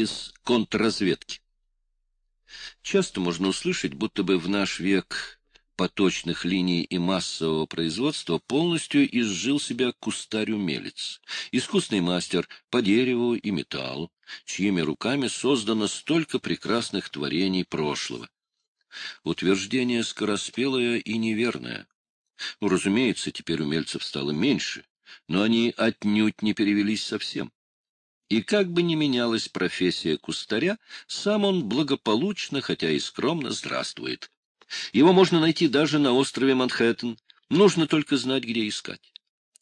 из контрразведки. Часто можно услышать, будто бы в наш век поточных линий и массового производства полностью изжил себя кустарь-умелец, искусный мастер по дереву и металлу, чьими руками создано столько прекрасных творений прошлого. Утверждение скороспелое и неверное. Ну, разумеется, теперь умельцев стало меньше, но они отнюдь не перевелись совсем. И как бы ни менялась профессия кустаря, сам он благополучно, хотя и скромно, здравствует. Его можно найти даже на острове Манхэттен, нужно только знать, где искать.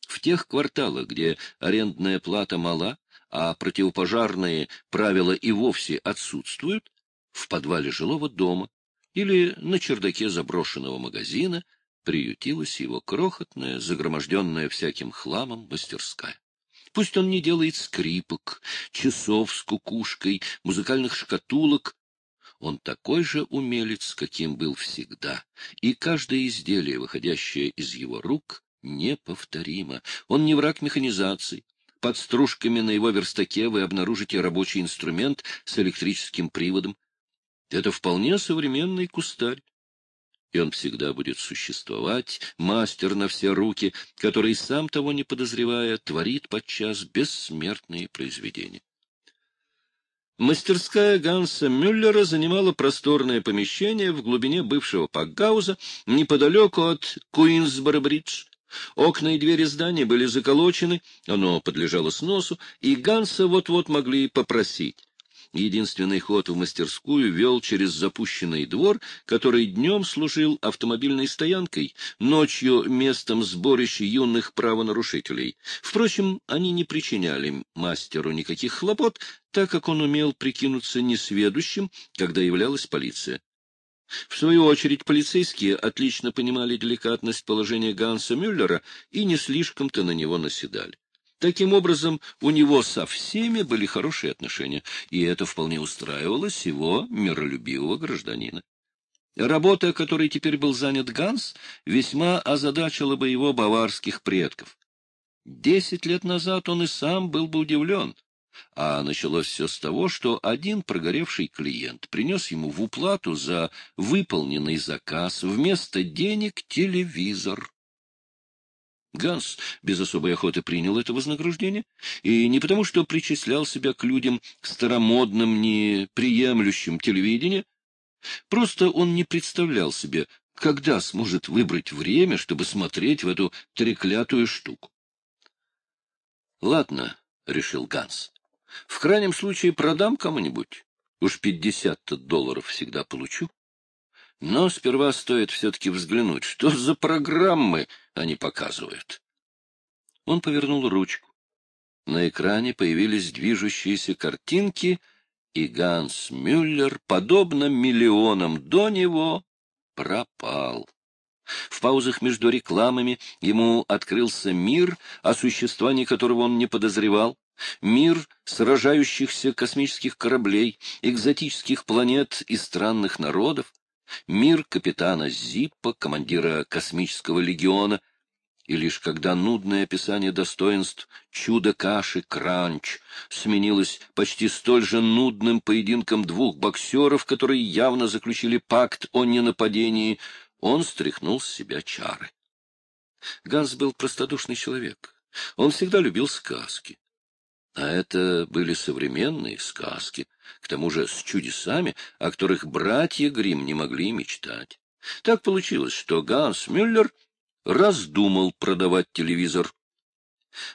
В тех кварталах, где арендная плата мала, а противопожарные правила и вовсе отсутствуют, в подвале жилого дома или на чердаке заброшенного магазина приютилась его крохотная, загроможденная всяким хламом мастерская. Пусть он не делает скрипок, часов с кукушкой, музыкальных шкатулок. Он такой же умелец, каким был всегда, и каждое изделие, выходящее из его рук, неповторимо. Он не враг механизации. Под стружками на его верстаке вы обнаружите рабочий инструмент с электрическим приводом. Это вполне современный кустарь и он всегда будет существовать, мастер на все руки, который, сам того не подозревая, творит подчас бессмертные произведения. Мастерская Ганса Мюллера занимала просторное помещение в глубине бывшего Пакгауза, неподалеку от Куинсборо-бридж. Окна и двери здания были заколочены, оно подлежало сносу, и Ганса вот-вот могли попросить. Единственный ход в мастерскую вел через запущенный двор, который днем служил автомобильной стоянкой, ночью — местом сборища юных правонарушителей. Впрочем, они не причиняли мастеру никаких хлопот, так как он умел прикинуться несведущим, когда являлась полиция. В свою очередь, полицейские отлично понимали деликатность положения Ганса Мюллера и не слишком-то на него наседали. Таким образом, у него со всеми были хорошие отношения, и это вполне устраивало его миролюбивого гражданина. Работа, которой теперь был занят Ганс, весьма озадачила бы его баварских предков. Десять лет назад он и сам был бы удивлен, а началось все с того, что один прогоревший клиент принес ему в уплату за выполненный заказ вместо денег телевизор. Ганс без особой охоты принял это вознаграждение, и не потому, что причислял себя к людям старомодным, не приемлющим телевидение, просто он не представлял себе, когда сможет выбрать время, чтобы смотреть в эту треклятую штуку. — Ладно, — решил Ганс, — в крайнем случае продам кому-нибудь. Уж пятьдесят долларов всегда получу. Но сперва стоит все-таки взглянуть, что за программы они показывают. Он повернул ручку. На экране появились движущиеся картинки, и Ганс Мюллер, подобно миллионам до него, пропал. В паузах между рекламами ему открылся мир, о существовании которого он не подозревал, мир сражающихся космических кораблей, экзотических планет и странных народов, мир капитана Зиппа, командира космического легиона, и лишь когда нудное описание достоинств чуда каши Кранч сменилось почти столь же нудным поединком двух боксеров, которые явно заключили пакт о ненападении, он стряхнул с себя чары. Ганс был простодушный человек. Он всегда любил сказки. А это были современные сказки, к тому же с чудесами, о которых братья Грим не могли мечтать. Так получилось, что Ганс Мюллер раздумал продавать телевизор.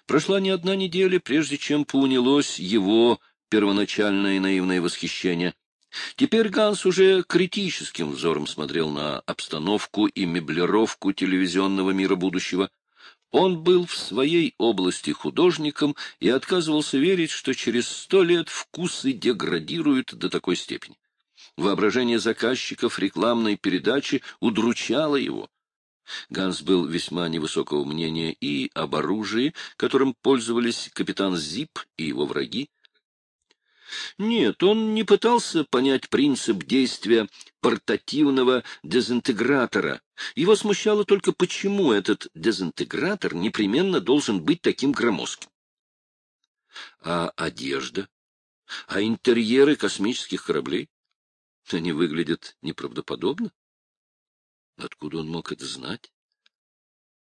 Прошла не одна неделя, прежде чем поунялось его первоначальное наивное восхищение. Теперь Ганс уже критическим взором смотрел на обстановку и меблировку телевизионного мира будущего. Он был в своей области художником и отказывался верить, что через сто лет вкусы деградируют до такой степени. Воображение заказчиков рекламной передачи удручало его. Ганс был весьма невысокого мнения и об оружии, которым пользовались капитан Зип и его враги, нет, он не пытался понять принцип действия портативного дезинтегратора. Его смущало только, почему этот дезинтегратор непременно должен быть таким громоздким. А одежда? А интерьеры космических кораблей? Они выглядят неправдоподобно. Откуда он мог это знать?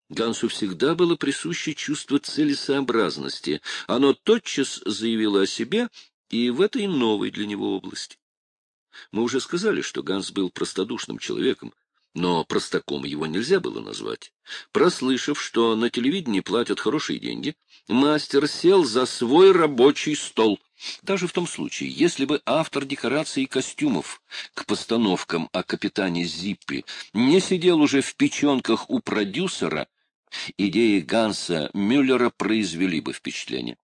Гансу всегда было присуще чувство целесообразности. Оно тотчас заявило о себе и в этой новой для него области. Мы уже сказали, что Ганс был простодушным человеком, но простаком его нельзя было назвать. Прослышав, что на телевидении платят хорошие деньги, мастер сел за свой рабочий стол. Даже в том случае, если бы автор декораций и костюмов к постановкам о капитане Зиппи не сидел уже в печенках у продюсера, идеи Ганса Мюллера произвели бы впечатление.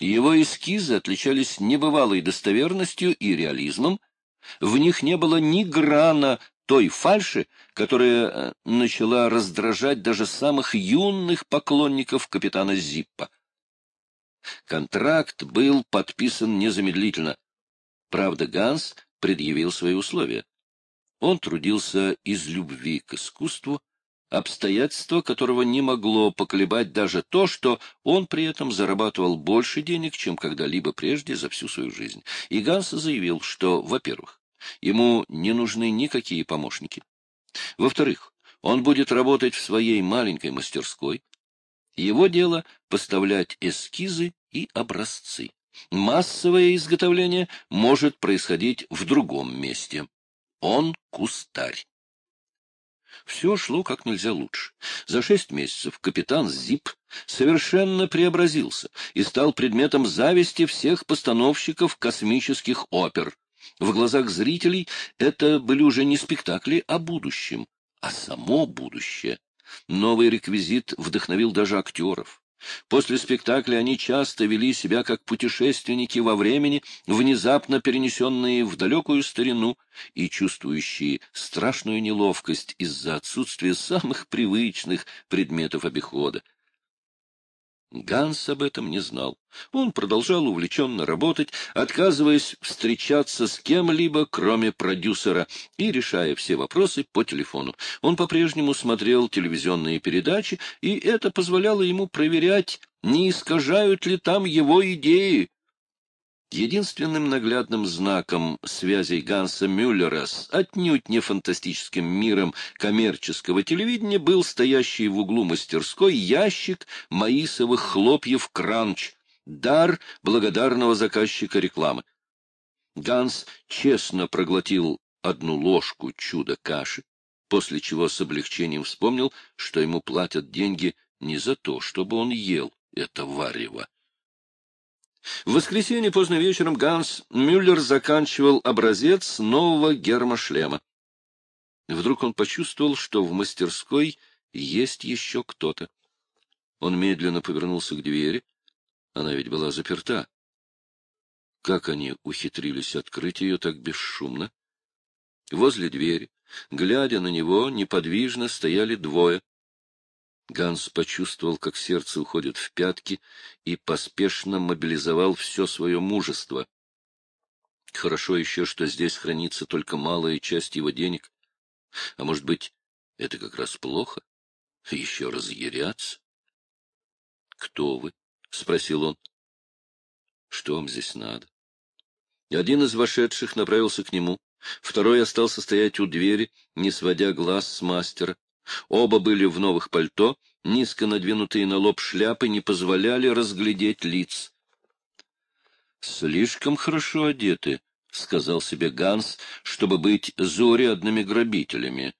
Его эскизы отличались небывалой достоверностью и реализмом, в них не было ни грана той фальши, которая э, начала раздражать даже самых юных поклонников капитана Зиппа. Контракт был подписан незамедлительно. Правда, Ганс предъявил свои условия. Он трудился из любви к искусству, обстоятельство которого не могло поколебать даже то, что он при этом зарабатывал больше денег, чем когда-либо прежде за всю свою жизнь. И Ганс заявил, что, во-первых, ему не нужны никакие помощники. Во-вторых, он будет работать в своей маленькой мастерской. Его дело — поставлять эскизы и образцы. Массовое изготовление может происходить в другом месте. Он кустарь. Все шло как нельзя лучше. За шесть месяцев капитан Зип совершенно преобразился и стал предметом зависти всех постановщиков космических опер. В глазах зрителей это были уже не спектакли о будущем, а само будущее. Новый реквизит вдохновил даже актеров. После спектакля они часто вели себя как путешественники во времени, внезапно перенесенные в далекую старину и чувствующие страшную неловкость из-за отсутствия самых привычных предметов обихода. Ганс об этом не знал. Он продолжал увлеченно работать, отказываясь встречаться с кем-либо, кроме продюсера, и решая все вопросы по телефону. Он по-прежнему смотрел телевизионные передачи, и это позволяло ему проверять, не искажают ли там его идеи, Единственным наглядным знаком связей Ганса Мюллера с отнюдь не фантастическим миром коммерческого телевидения был стоящий в углу мастерской ящик маисовых хлопьев «Кранч», дар благодарного заказчика рекламы. Ганс честно проглотил одну ложку чудо-каши, после чего с облегчением вспомнил, что ему платят деньги не за то, чтобы он ел это варево, в воскресенье поздно вечером Ганс Мюллер заканчивал образец нового гермошлема. Вдруг он почувствовал, что в мастерской есть еще кто-то. Он медленно повернулся к двери. Она ведь была заперта. Как они ухитрились открыть ее так бесшумно? Возле двери, глядя на него, неподвижно стояли двое. Ганс почувствовал, как сердце уходит в пятки, и поспешно мобилизовал все свое мужество. Хорошо еще, что здесь хранится только малая часть его денег. А может быть, это как раз плохо? Еще разъяряться? — Кто вы? — спросил он. — Что вам здесь надо? Один из вошедших направился к нему, второй остался стоять у двери, не сводя глаз с мастера. Оба были в новых пальто, низко надвинутые на лоб шляпы не позволяли разглядеть лиц. «Слишком хорошо одеты», — сказал себе Ганс, — «чтобы быть заурядными грабителями».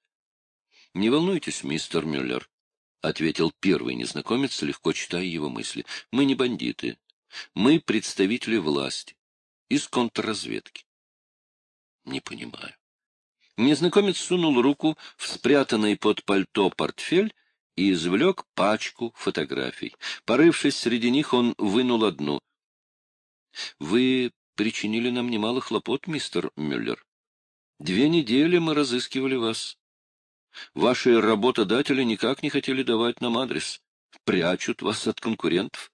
«Не волнуйтесь, мистер Мюллер», — ответил первый незнакомец, легко читая его мысли. «Мы не бандиты. Мы представители власти. Из контрразведки». «Не понимаю». Незнакомец сунул руку в спрятанный под пальто портфель и извлек пачку фотографий. Порывшись среди них, он вынул одну. — Вы причинили нам немало хлопот, мистер Мюллер. Две недели мы разыскивали вас. Ваши работодатели никак не хотели давать нам адрес. Прячут вас от конкурентов.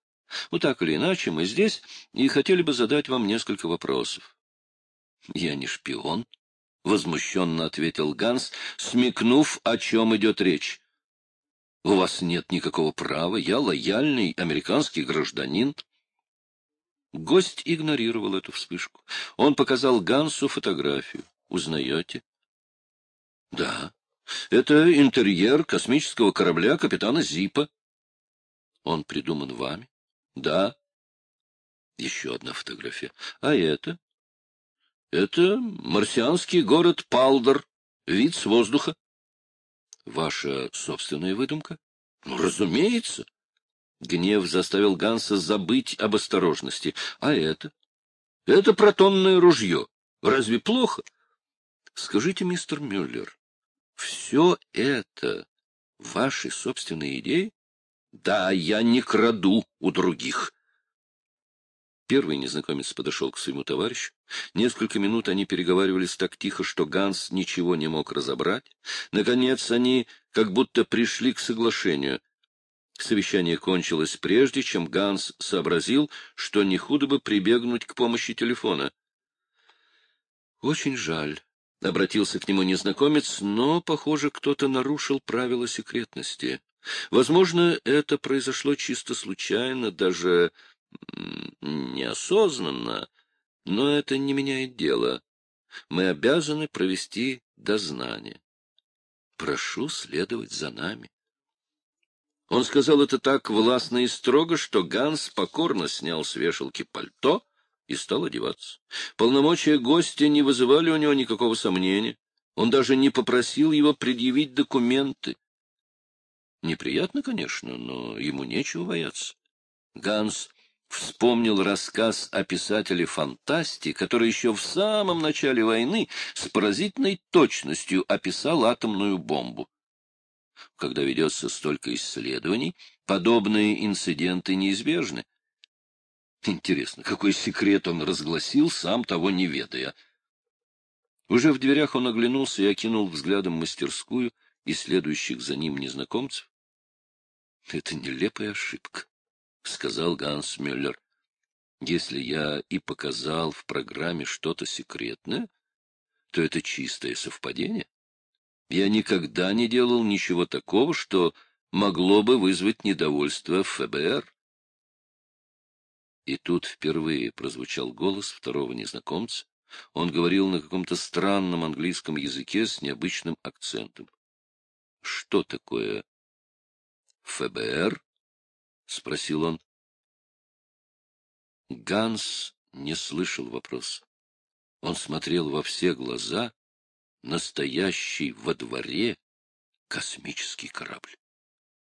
Вот так или иначе, мы здесь и хотели бы задать вам несколько вопросов. — Я не шпион, — возмущенно ответил Ганс, смекнув, о чем идет речь. — У вас нет никакого права, я лояльный американский гражданин. Гость игнорировал эту вспышку. Он показал Гансу фотографию. Узнаете? — Да. Это интерьер космического корабля капитана Зипа. — Он придуман вами? — Да. Еще одна фотография. — А это? — Это марсианский город Палдер. Вид с воздуха. — Ваша собственная выдумка? — Ну, разумеется. Гнев заставил Ганса забыть об осторожности. А это? Это протонное ружье. Разве плохо? Скажите, мистер Мюллер, все это ваши собственные идеи? Да, я не краду у других. Первый незнакомец подошел к своему товарищу. Несколько минут они переговаривались так тихо, что Ганс ничего не мог разобрать. Наконец они как будто пришли к соглашению. Совещание кончилось прежде, чем Ганс сообразил, что не худо бы прибегнуть к помощи телефона. — Очень жаль, — обратился к нему незнакомец, но, похоже, кто-то нарушил правила секретности. Возможно, это произошло чисто случайно, даже неосознанно, но это не меняет дело. Мы обязаны провести дознание. Прошу следовать за нами. Он сказал это так властно и строго, что Ганс покорно снял с вешалки пальто и стал одеваться. Полномочия гостя не вызывали у него никакого сомнения. Он даже не попросил его предъявить документы. Неприятно, конечно, но ему нечего бояться. Ганс вспомнил рассказ о писателе фантасти, который еще в самом начале войны с поразительной точностью описал атомную бомбу. Когда ведется столько исследований, подобные инциденты неизбежны. Интересно, какой секрет он разгласил, сам того не ведая. Уже в дверях он оглянулся и окинул взглядом мастерскую и следующих за ним незнакомцев. — Это нелепая ошибка, — сказал Ганс Мюллер. — Если я и показал в программе что-то секретное, то это чистое совпадение. Я никогда не делал ничего такого, что могло бы вызвать недовольство ФБР. И тут впервые прозвучал голос второго незнакомца. Он говорил на каком-то странном английском языке с необычным акцентом. — Что такое ФБР? — спросил он. Ганс не слышал вопроса. Он смотрел во все глаза настоящий во дворе космический корабль.